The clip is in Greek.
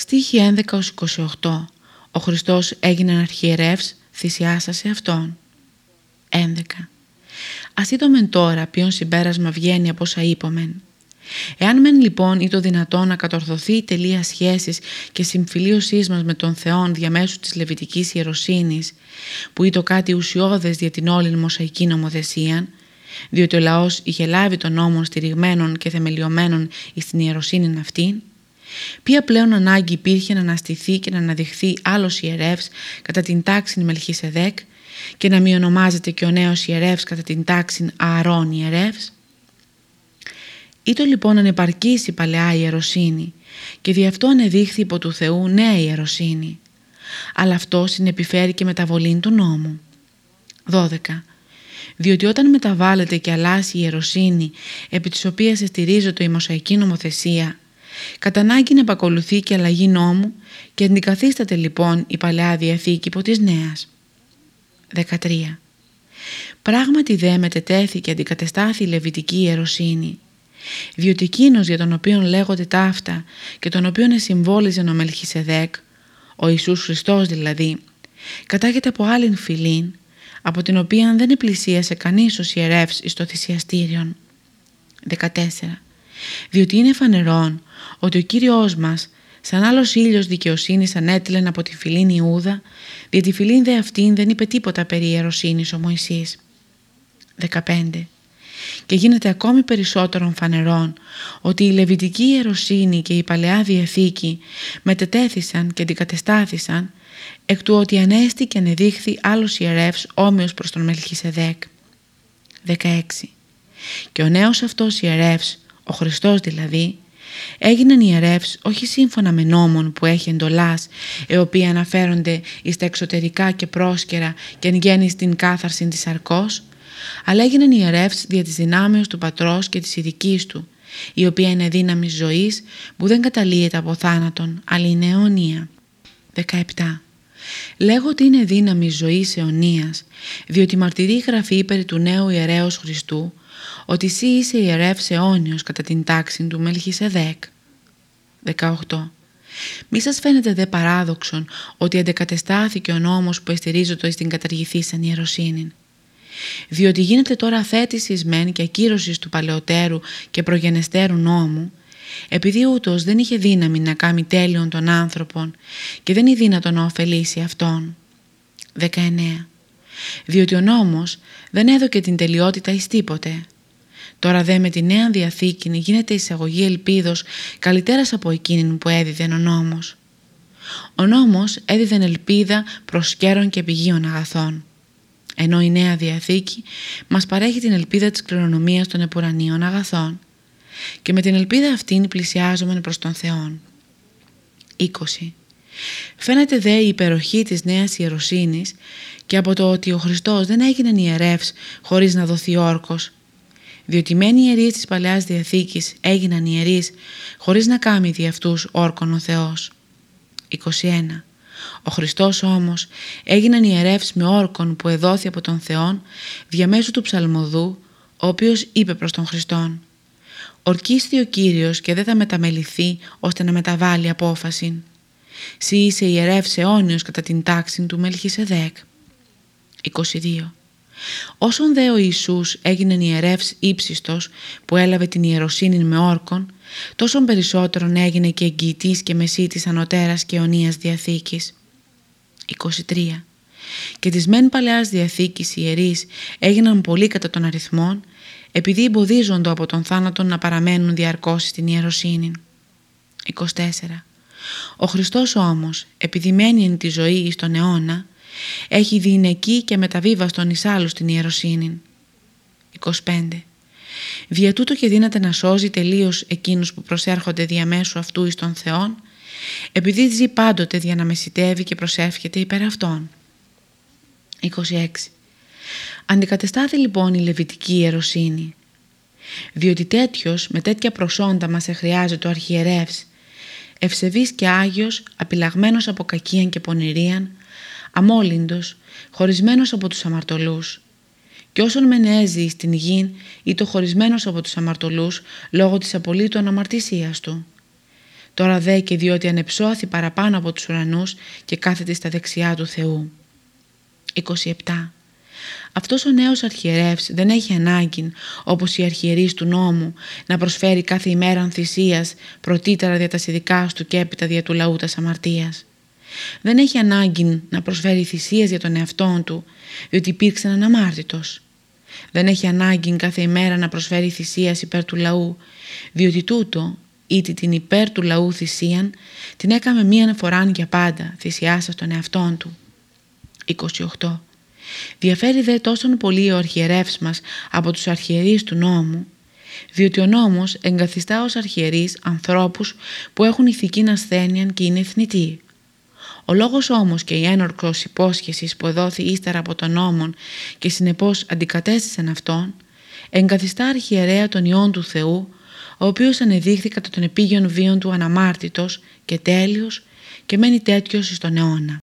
Στίχη 11-28 Ο Χριστός έγινε αρχιερεύς, θυσιάσασε Αυτόν. 11. Ας δούμε τώρα ποιον συμπέρασμα βγαίνει από όσα είπομεν. Εάν μεν λοιπόν ή το δυνατόν να κατορθωθεί η τελεία σχέσης και συμφιλίωσής μας με τον Θεόν διαμέσου της Λεβιτικής Ιεροσύνης, που είτο κάτι ουσιώδες για την όλη μοσαϊκή νομοθεσία, διότι ο λαός είχε λάβει τον νόμο στηριγμένων και θεμελιωμένων εις την ιεροσύνη αυτήν, ποια πλέον ανάγκη υπήρχε να αναστηθεί και να αναδειχθεί άλλος ιερεύς κατά την τάξη Μελχισεδέκ και να μη ονομάζεται και ο νέος ιερεύς κατά την τάξη Ααρών ιερεύς; Ήτο λοιπόν ανεπαρκής η παλαιά ιεροσύνη και δι' αυτό ανεδείχθη υπό του Θεού νέα ιεροσύνη. Αλλά αυτό συνεπιφέρει και μεταβολή του νόμου. 12. Διότι όταν μεταβάλλεται και αλλάσει η ιεροσύνη επί της οποίας εστηρίζεται η Μοσαϊκή νομοθεσία κατά ανάγκη να επακολουθεί και αλλαγή νόμου και αντικαθίσταται λοιπόν η Παλαιά Διαθήκη υπό της Νέας. 13. Πράγματι δε μετετέθη και αντικατεστάθη η Λεβιτική Ιεροσύνη διότι εκείνος για τον οποίο λέγονται ταύτα και τον οποίο εσυμβόλιζε ο Μελχισεδέκ, ο Ιησούς Χριστός δηλαδή, κατάγεται από άλλην φυλήν, από την οποία δεν επλησίασε κανείς ο ιερεύς εις το θυσιαστήριον. 14. Διότι είναι φανερόν ότι ο Κύριος μας σαν άλλος ήλιος δικαιοσύνης ανέτειλεν από τη φυλήν Ιούδα, διότι τη φυλήν δε αυτήν δεν είπε τίποτα περί ιεροσύνης ο Μωυσής. 15 και γίνεται ακόμη περισσότερον φανερόν ότι η Λεβιτική Ιεροσύνη και η Παλαιά Διαθήκη μετετέθησαν και αντικατεστάθησαν εκ του ότι ανέστη και ανεδείχθη άλλος ιερεύς όμοιος προς τον Μελχισεδέκ. 16. Και ο νέος αυτός ιερεύς, ο Χριστός δηλαδή, έγιναν ιερεύς όχι σύμφωνα με νόμων που έχει εντολάς, οι οποίοι αναφέρονται εις τα εξωτερικά και πρόσκαιρα και εν γέννη στην κάθαρση της αρκός, αλλά έγιναν ιερεύς δια της δυνάμεως του πατρός και της ειδικής του, η οποία είναι δύναμη ζωής που δεν καταλύεται από θάνατον, αλλά είναι αιωνία. 17. Λέγω ότι είναι δύναμη ζωής αιωνίας, διότι μαρτυρεί η γραφή περί του νέου ιερέως Χριστού, ότι εσύ είσαι ιερεύς αιώνιος κατά την τάξη του Μελχισεδέκ. 18. Μη σας φαίνεται δε παράδοξον ότι αντεκατεστάθηκε ο νόμος που εστηρίζεται στην καταργηθήσαν ιεροσύνη διότι γίνεται τώρα θέτησης μεν και ακύρωσης του παλαιότερου και προγενεστέρου νόμου, επειδή ούτως δεν είχε δύναμη να κάνει τέλειον των άνθρωπων και δεν είναι δύνατο να ωφελήσει αυτόν. 19. Διότι ο νόμος δεν έδωκε την τελειότητα εις τίποτε. Τώρα δε με τη Νέα Διαθήκη γίνεται εισαγωγή ελπίδος καλύτερας από εκείνη που έδιδε ο νόμος. Ο νόμος έδιδε ελπίδα προς καιρών και πηγείων αγαθών ενώ η Νέα Διαθήκη μας παρέχει την ελπίδα της κληρονομίας των επουρανίων αγαθών και με την ελπίδα αυτήν πλησιάζουμε προς τον Θεόν. 20. Φαίνεται δε η υπεροχή της Νέας Ιεροσύνης και από το ότι ο Χριστός δεν έγινε ιερεύς χωρίς να δοθεί όρκος, διότι μεν οι ιερείς της Παλαιάς Διαθήκης έγιναν ιερείς χωρίς να κάνει δι' αυτούς όρκον ο Θεός. 21. Ο Χριστός όμως έγιναν ιερεύς με όρκον που εδόθη από τον Θεόν διαμέσου του ψαλμοδού, ο οποίος είπε προς τον Χριστόν «Ορκίστη ο Κύριος και δεν θα μεταμεληθεί ώστε να μεταβάλει απόφαση. Σύ είσαι ιερεύς αιώνιος κατά την τάξη του Μελχισεδέκ». 22. Όσον δε ο Ιησούς έγινε ιερεύς ύψιστος που έλαβε την ιεροσύνη με όρκον, τόσο περισσότερον έγινε και εγγυητής και μεσίτης ανωτέρας και αιωνίας διαθήκης. 23. Και της μεν παλαιάς διαθήκης ιερείς έγιναν πολύ κατά των αριθμών επειδή εμποδίζονται από τον θάνατο να παραμένουν διαρκώς στην ιεροσύνη. 24. Ο Χριστός όμως, επειδή μένει εν τη ζωή εις τον αιώνα, έχει διηνεκή και μεταβίβαστον εις άλλους την ιεροσύνη. 25. Δια τούτο και δύναται να σώζει τελείως εκείνους που προσέρχονται διαμέσου αυτού εις τον Θεόν επειδή ζει πάντοτε για να μεσητεύει και προσεύχεται υπέρ αυτών. 26. Αντικατεστάθη λοιπόν η λεβιτική ιεροσύνη, διότι τέτοιος με τέτοια προσόντα μας εχρειάζεται ο αρχιερεύς, ευσεβής και άγιος, απειλαγμένος από κακίαν και πονηρίαν, αμόλυντος, χωρισμένος από τους αμαρτωλούς, και όσον μενέζει στην γην ή το χωρισμένος από τους αμαρτωλούς λόγω της απολύτων αμαρτησίας του τώρα δε και διότι ανεψώθη παραπάνω από τους ουρανούς και κάθεται στα δεξιά του Θεού. 27. Αυτός ο νέος αρχιερεύς δεν έχει ανάγκη, όπως οι αρχιερείς του νόμου, να προσφέρει κάθε ημέρα θυσίας πρωτήτερα δια τα συνδικάς του και έπειτα δια του λαού τας αμαρτίας. Δεν έχει ανάγκη να προσφέρει θυσίες για τον εαυτόν του, διότι υπήρξε αναμάρτητος. Δεν έχει ανάγκη κάθε ημέρα να προσφέρει θυσίας υπέρ του λαού, διότι τούτο, ήτι την υπέρ του λαού θυσίαν, την έκαμε μία φορά για πάντα, θυσιάσα τον εαυτόν του. 28. Διαφέρει δε τόσον πολύ ο αρχιερεύς μας από τους αρχιερείς του νόμου, διότι ο νόμος εγκαθιστά ως αρχιερείς ανθρώπους που έχουν ηθική ασθένεια και είναι εθνητοί. Ο λόγος όμως και η ένορκος υπόσχεσης που εδόθη ύστερα από τον νόμον και συνεπώς αντικατέστησαν αυτόν, εγκαθιστά αρχιερέα των ιών του Θεού, ο οποίος ανεδείχθη κατά των επίγειων βίων του αναμάρτητος και τέλειος και μένει τέτοιος στον αιώνα.